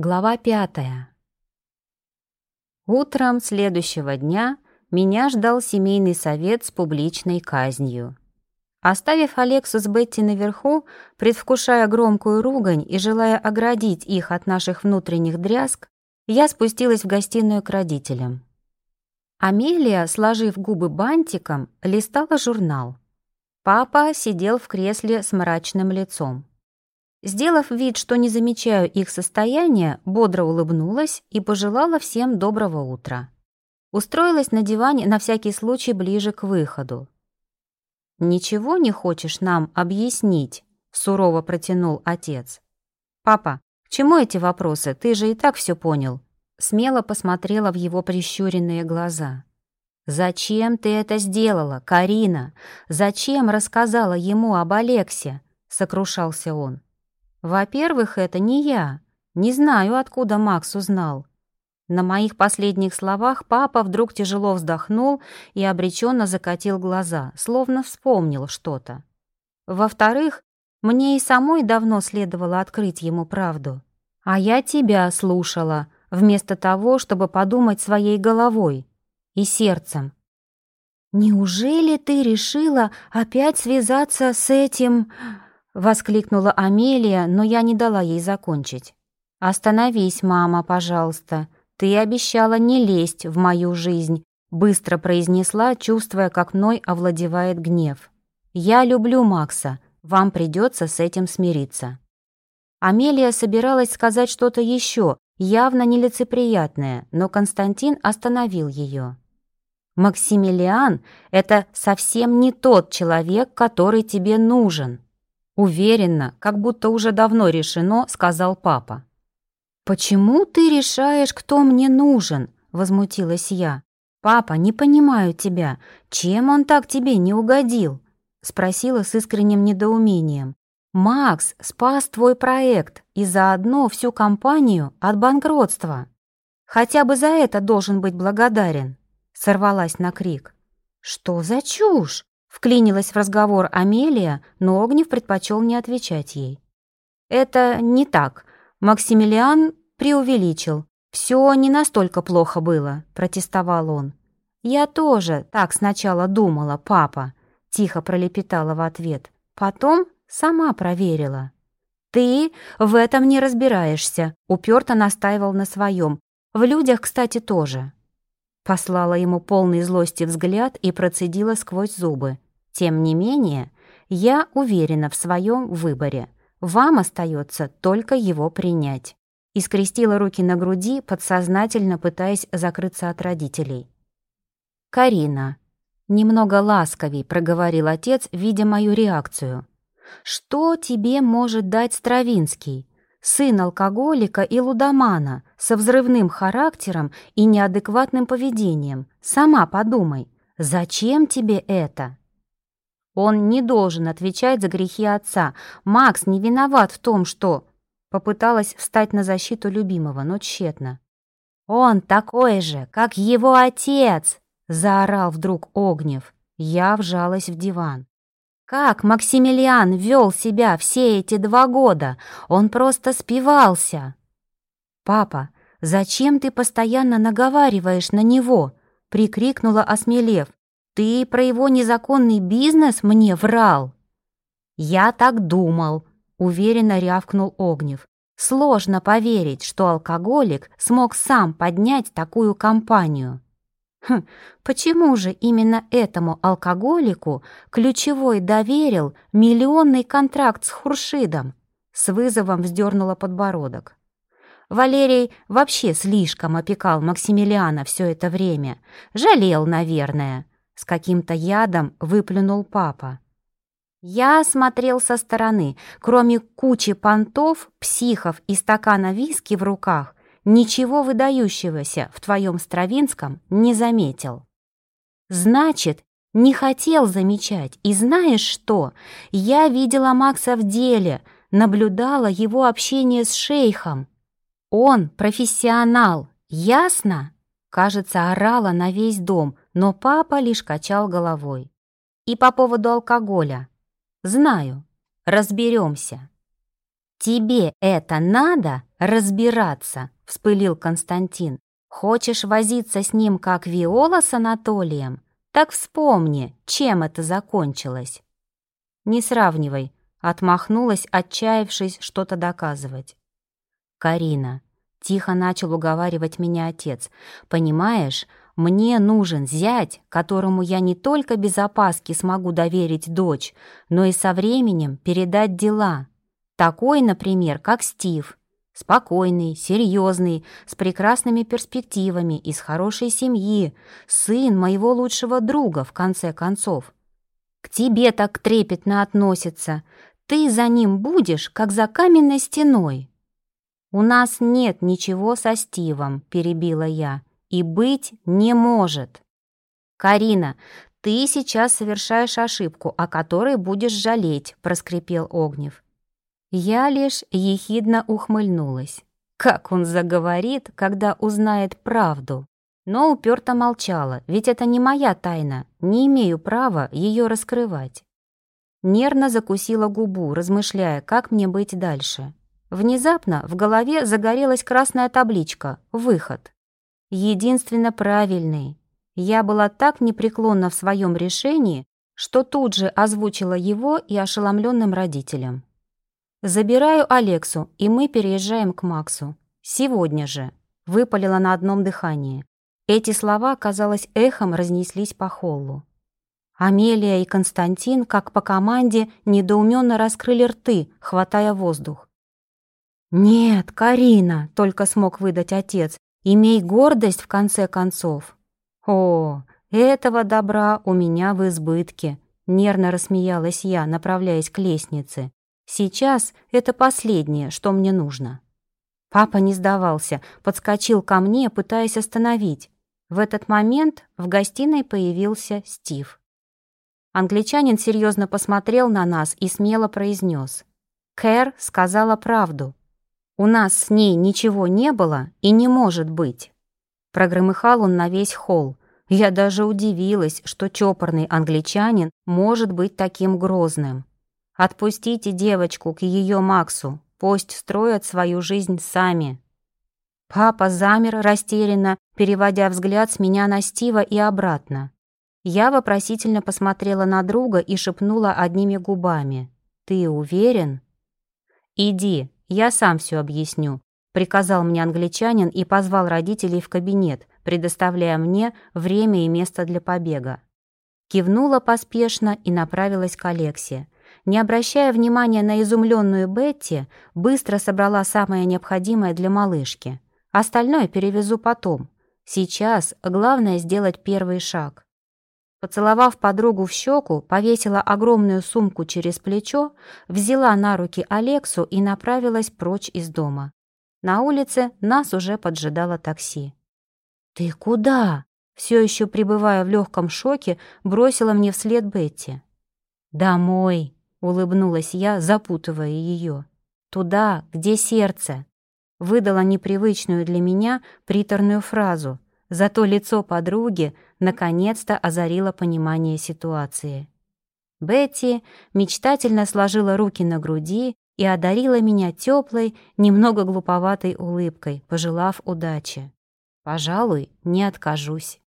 Глава пятая. Утром следующего дня меня ждал семейный совет с публичной казнью. Оставив Алексу с Бетти наверху, предвкушая громкую ругань и желая оградить их от наших внутренних дрязг, я спустилась в гостиную к родителям. Амелия, сложив губы бантиком, листала журнал. Папа сидел в кресле с мрачным лицом. Сделав вид, что не замечаю их состояния, бодро улыбнулась и пожелала всем доброго утра. Устроилась на диване на всякий случай ближе к выходу. «Ничего не хочешь нам объяснить?» — сурово протянул отец. «Папа, к чему эти вопросы? Ты же и так все понял». Смело посмотрела в его прищуренные глаза. «Зачем ты это сделала, Карина? Зачем рассказала ему об Алексе?» — сокрушался он. Во-первых, это не я. Не знаю, откуда Макс узнал. На моих последних словах папа вдруг тяжело вздохнул и обреченно закатил глаза, словно вспомнил что-то. Во-вторых, мне и самой давно следовало открыть ему правду. А я тебя слушала, вместо того, чтобы подумать своей головой и сердцем. «Неужели ты решила опять связаться с этим...» Воскликнула Амелия, но я не дала ей закончить. «Остановись, мама, пожалуйста. Ты обещала не лезть в мою жизнь», быстро произнесла, чувствуя, как мной овладевает гнев. «Я люблю Макса. Вам придется с этим смириться». Амелия собиралась сказать что-то еще, явно нелицеприятное, но Константин остановил ее. «Максимилиан — это совсем не тот человек, который тебе нужен», Уверенно, как будто уже давно решено, сказал папа. «Почему ты решаешь, кто мне нужен?» — возмутилась я. «Папа, не понимаю тебя. Чем он так тебе не угодил?» — спросила с искренним недоумением. «Макс спас твой проект и заодно всю компанию от банкротства. Хотя бы за это должен быть благодарен», — сорвалась на крик. «Что за чушь?» Вклинилась в разговор Амелия, но Огнев предпочел не отвечать ей. «Это не так. Максимилиан преувеличил. Все не настолько плохо было», — протестовал он. «Я тоже так сначала думала, папа», — тихо пролепетала в ответ. «Потом сама проверила». «Ты в этом не разбираешься», — уперто настаивал на своем. «В людях, кстати, тоже». Послала ему полный злости взгляд и процедила сквозь зубы. «Тем не менее, я уверена в своем выборе. Вам остается только его принять». И скрестила руки на груди, подсознательно пытаясь закрыться от родителей. «Карина», — немного ласковей проговорил отец, видя мою реакцию. «Что тебе может дать Стравинский? Сын алкоголика и лудомана со взрывным характером и неадекватным поведением. Сама подумай, зачем тебе это? Он не должен отвечать за грехи отца. Макс не виноват в том, что... Попыталась встать на защиту любимого, но тщетно. «Он такой же, как его отец!» — заорал вдруг Огнев. Я вжалась в диван. Как Максимилиан вел себя все эти два года? Он просто спивался. «Папа, зачем ты постоянно наговариваешь на него?» — прикрикнула, осмелев. «Ты про его незаконный бизнес мне врал?» «Я так думал», — уверенно рявкнул Огнев. «Сложно поверить, что алкоголик смог сам поднять такую компанию». Хм, почему же именно этому алкоголику ключевой доверил миллионный контракт с Хуршидом? С вызовом вздернула подбородок. Валерий вообще слишком опекал Максимилиана все это время. Жалел, наверное. С каким-то ядом выплюнул папа. Я смотрел со стороны. Кроме кучи понтов, психов и стакана виски в руках, ничего выдающегося в твоем Стравинском не заметил. Значит, не хотел замечать. И знаешь что? Я видела Макса в деле, наблюдала его общение с шейхом. Он профессионал, ясно? Кажется, орала на весь дом, но папа лишь качал головой. И по поводу алкоголя. Знаю, разберемся. «Тебе это надо разбираться?» — вспылил Константин. «Хочешь возиться с ним, как Виола с Анатолием? Так вспомни, чем это закончилось». «Не сравнивай», — отмахнулась, отчаявшись что-то доказывать. «Карина», — тихо начал уговаривать меня отец, «понимаешь, мне нужен зять, которому я не только без опаски смогу доверить дочь, но и со временем передать дела. Такой, например, как Стив. Спокойный, серьезный, с прекрасными перспективами, из хорошей семьи, сын моего лучшего друга, в конце концов. К тебе так трепетно относится. Ты за ним будешь, как за каменной стеной. «У нас нет ничего со Стивом», — перебила я и быть не может. «Карина, ты сейчас совершаешь ошибку, о которой будешь жалеть», — проскрипел Огнев. Я лишь ехидно ухмыльнулась. Как он заговорит, когда узнает правду? Но уперто молчала, ведь это не моя тайна, не имею права ее раскрывать. Нервно закусила губу, размышляя, как мне быть дальше. Внезапно в голове загорелась красная табличка «Выход» единственно правильный. Я была так непреклонна в своем решении, что тут же озвучила его и ошеломленным родителям. «Забираю Алексу, и мы переезжаем к Максу. Сегодня же», — выпалила на одном дыхании. Эти слова, казалось, эхом разнеслись по холлу. Амелия и Константин, как по команде, недоуменно раскрыли рты, хватая воздух. «Нет, Карина!» — только смог выдать отец, Имей гордость, в конце концов. О, этого добра у меня в избытке, нервно рассмеялась я, направляясь к лестнице. Сейчас это последнее, что мне нужно. Папа не сдавался, подскочил ко мне, пытаясь остановить. В этот момент в гостиной появился Стив. Англичанин серьезно посмотрел на нас и смело произнес. Кэр сказала правду. У нас с ней ничего не было и не может быть. Прогромыхал он на весь холл. Я даже удивилась, что чопорный англичанин может быть таким грозным. Отпустите девочку к ее Максу, пусть строят свою жизнь сами. Папа замер растерянно, переводя взгляд с меня на Стива и обратно. Я вопросительно посмотрела на друга и шепнула одними губами. «Ты уверен?» «Иди, «Я сам все объясню», — приказал мне англичанин и позвал родителей в кабинет, предоставляя мне время и место для побега. Кивнула поспешно и направилась к Алексе. Не обращая внимания на изумленную Бетти, быстро собрала самое необходимое для малышки. Остальное перевезу потом. Сейчас главное сделать первый шаг. Поцеловав подругу в щеку, повесила огромную сумку через плечо, взяла на руки Алексу и направилась прочь из дома. На улице нас уже поджидало такси. «Ты куда?» Все еще пребывая в легком шоке, бросила мне вслед Бетти. «Домой», — улыбнулась я, запутывая ее. «Туда, где сердце». Выдала непривычную для меня приторную фразу, зато лицо подруги — наконец-то озарило понимание ситуации. Бетти мечтательно сложила руки на груди и одарила меня теплой, немного глуповатой улыбкой, пожелав удачи. «Пожалуй, не откажусь».